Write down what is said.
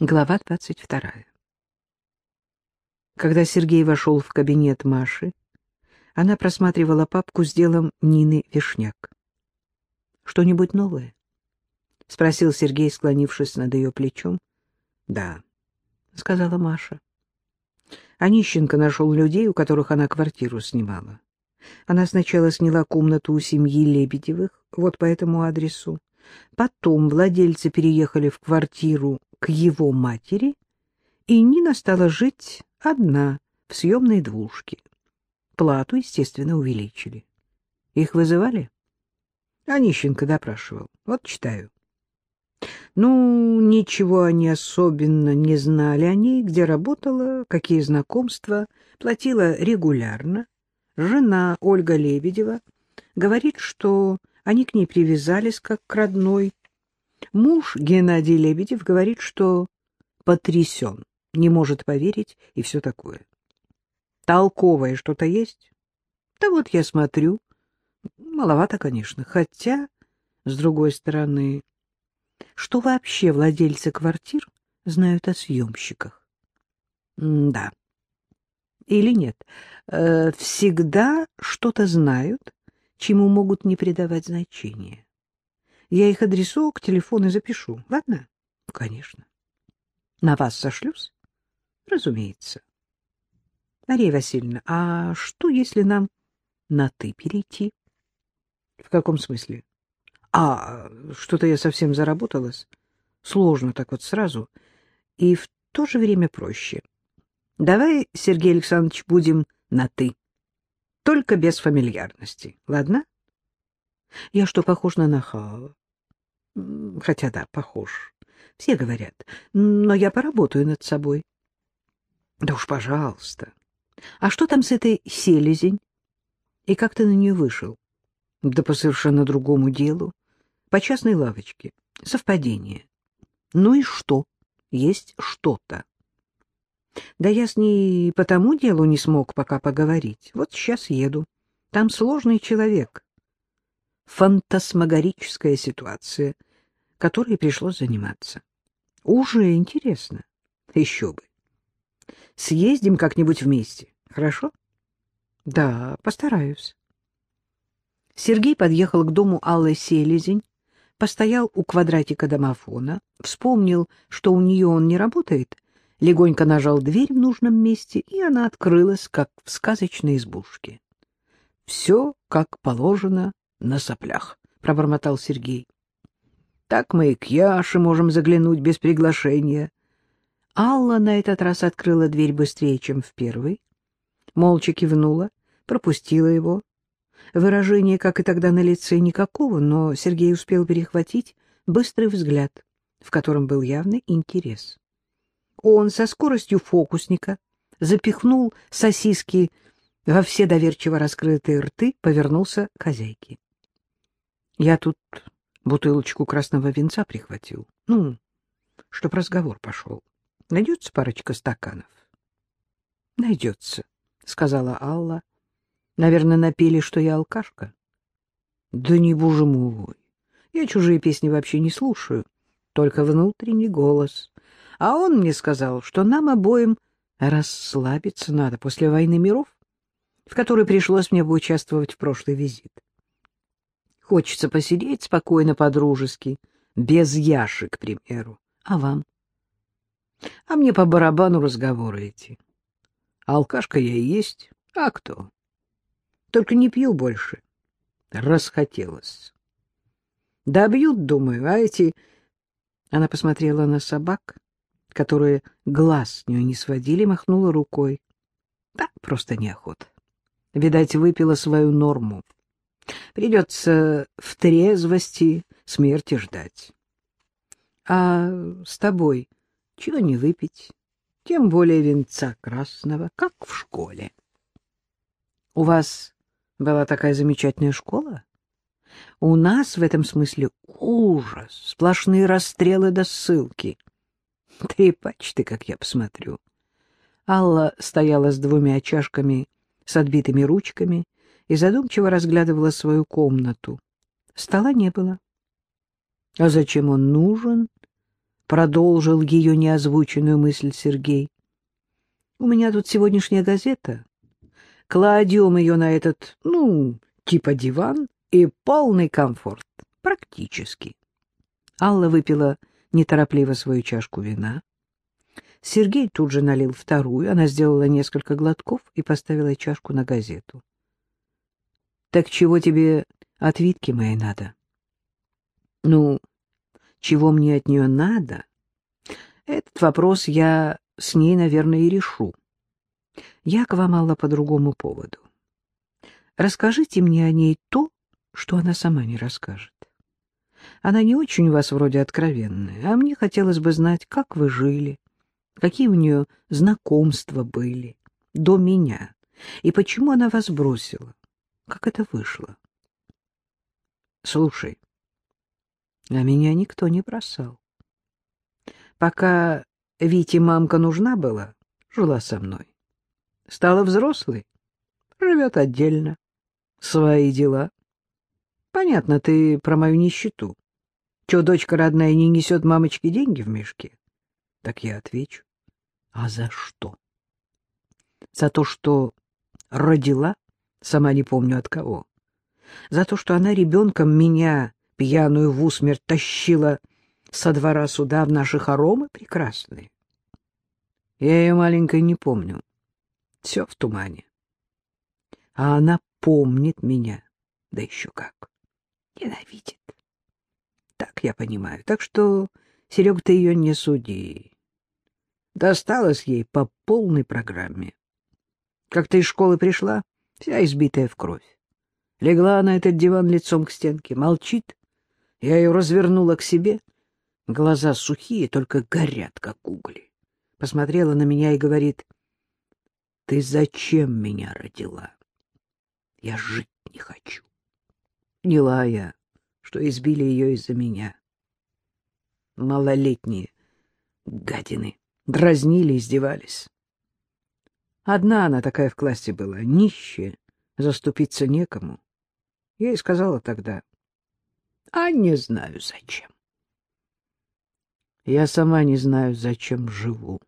Глава двадцать вторая. Когда Сергей вошел в кабинет Маши, она просматривала папку с делом Нины Вишняк. «Что-нибудь новое?» — спросил Сергей, склонившись над ее плечом. «Да», — сказала Маша. Онищенко нашел людей, у которых она квартиру снимала. Она сначала сняла комнату у семьи Лебедевых, вот по этому адресу. Потом владельцы переехали в квартиру к его матери, и Нина стала жить одна в съемной двушке. Плату, естественно, увеличили. Их вызывали? Онищенко допрашивал. Вот читаю. Ну, ничего они особенно не знали о ней, где работала, какие знакомства, платила регулярно. Жена Ольга Лебедева говорит, что они к ней привязались как к родной. Муж Геннадий Лебедев говорит, что потрясен, не может поверить и все такое. Толковое что-то есть? Да вот я смотрю. Маловато, конечно, хотя, с другой стороны, что вообще владельцы квартир знают о съемщиках? М да. Или нет? Э, всегда что-то знают, чему могут не придавать значения. Я их адресок, телефон и запишу. Ладно? Конечно. На вас сошлюсь? Разумеется. Мария Васильевна, а что, если нам на «ты» перейти? В каком смысле? А, что-то я совсем заработалась. Сложно так вот сразу. И в то же время проще. Давай, Сергей Александрович, будем на «ты». Только без фамильярности. Ладно? Я что, похож на нахала? Хотя да, похож. Все говорят. Но я поработаю над собой. Да уж, пожалуйста. А что там с этой селезень? И как ты на нее вышел? Да по совершенно другому делу. По частной лавочке. Совпадение. Ну и что? Есть что-то. Да я с ней по тому делу не смог пока поговорить. Вот сейчас еду. Там сложный человек. Фантасмагорическая ситуация, которой пришлось заниматься. Уже интересно. Еще бы. Съездим как-нибудь вместе, хорошо? Да, постараюсь. Сергей подъехал к дому Аллы Селезень, постоял у квадратика домофона, вспомнил, что у нее он не работает, легонько нажал дверь в нужном месте, и она открылась, как в сказочной избушке. — Все, как положено, на соплях, — пробормотал Сергей. — Так мы и к Яше можем заглянуть без приглашения. Алла на этот раз открыла дверь быстрее, чем в первый, молча кивнула, пропустила его. Выражение, как и тогда на лице, никакого, но Сергей успел перехватить быстрый взгляд, в котором был явный интерес. Он со скоростью фокусника запихнул сосиски во все доверчиво раскрытые рты, повернулся к хозяйке. — Я тут бутылочку красного винца прихватил. Ну, чтоб разговор пошел. Найдется парочка стаканов? — Найдется, — сказала Алла. — Наверное, напели, что я алкашка. — Да не, боже мой, я чужие песни вообще не слушаю, только внутренний голос — а он мне сказал, что нам обоим расслабиться надо после войны миров, в которой пришлось мне поучаствовать в прошлый визит. Хочется посидеть спокойно по-дружески, без Яши, к примеру. А вам? А мне по барабану разговоры эти. Алкашка я и есть, а кто? Только не пью больше. Расхотелось. Добьют, думаю, а эти... Она посмотрела на собак которые глаз с нее не сводили, махнула рукой. Да, просто неохота. Видать, выпила свою норму. Придется в трезвости смерти ждать. А с тобой чего не выпить? Тем более венца красного, как в школе. У вас была такая замечательная школа? У нас в этом смысле ужас, сплошные расстрелы до ссылки. Трепач ты, как я посмотрю. Алла стояла с двумя чашками с отбитыми ручками и задумчиво разглядывала свою комнату. Стола не было. А зачем он нужен? продолжил ее неозвученную мысль Сергей. У меня тут сегодняшняя газета. Кладем ее на этот, ну, типа диван, и полный комфорт. Практически. Алла выпила неторопливо свою чашку вина. Сергей тут же налил вторую, она сделала несколько глотков и поставила чашку на газету. — Так чего тебе от Витки моей надо? — Ну, чего мне от нее надо? Этот вопрос я с ней, наверное, и решу. Я к вам, Алла, по другому поводу. Расскажите мне о ней то, что она сама не расскажет. Она не очень у вас вроде откровенная, а мне хотелось бы знать, как вы жили, какие у нее знакомства были до меня, и почему она вас бросила, как это вышло. Слушай, а меня никто не бросал. Пока Вите мамка нужна была, жила со мной. Стала взрослой, живет отдельно, свои дела. Понятно, ты про мою нищету. Че, дочка родная не несет мамочке деньги в мешке? Так я отвечу. А за что? За то, что родила, сама не помню от кого. За то, что она ребенком меня, пьяную в усмерть, тащила со двора суда в наши хоромы прекрасные. Я ее маленькой не помню. Все в тумане. А она помнит меня, да еще как. Ненавидит. Так я понимаю. Так что, Серега, ты ее не суди. Досталось ей по полной программе. Как ты из школы пришла, вся избитая в кровь. Легла на этот диван лицом к стенке, молчит. Я ее развернула к себе. Глаза сухие, только горят, как угли. Посмотрела на меня и говорит, «Ты зачем меня родила? Я жить не хочу». Поняла я, что избили ее из-за меня. Малолетние гадины дразнили, издевались. Одна она такая в классе была, нищая, заступиться некому. Я ей сказала тогда, а не знаю зачем. Я сама не знаю, зачем живу.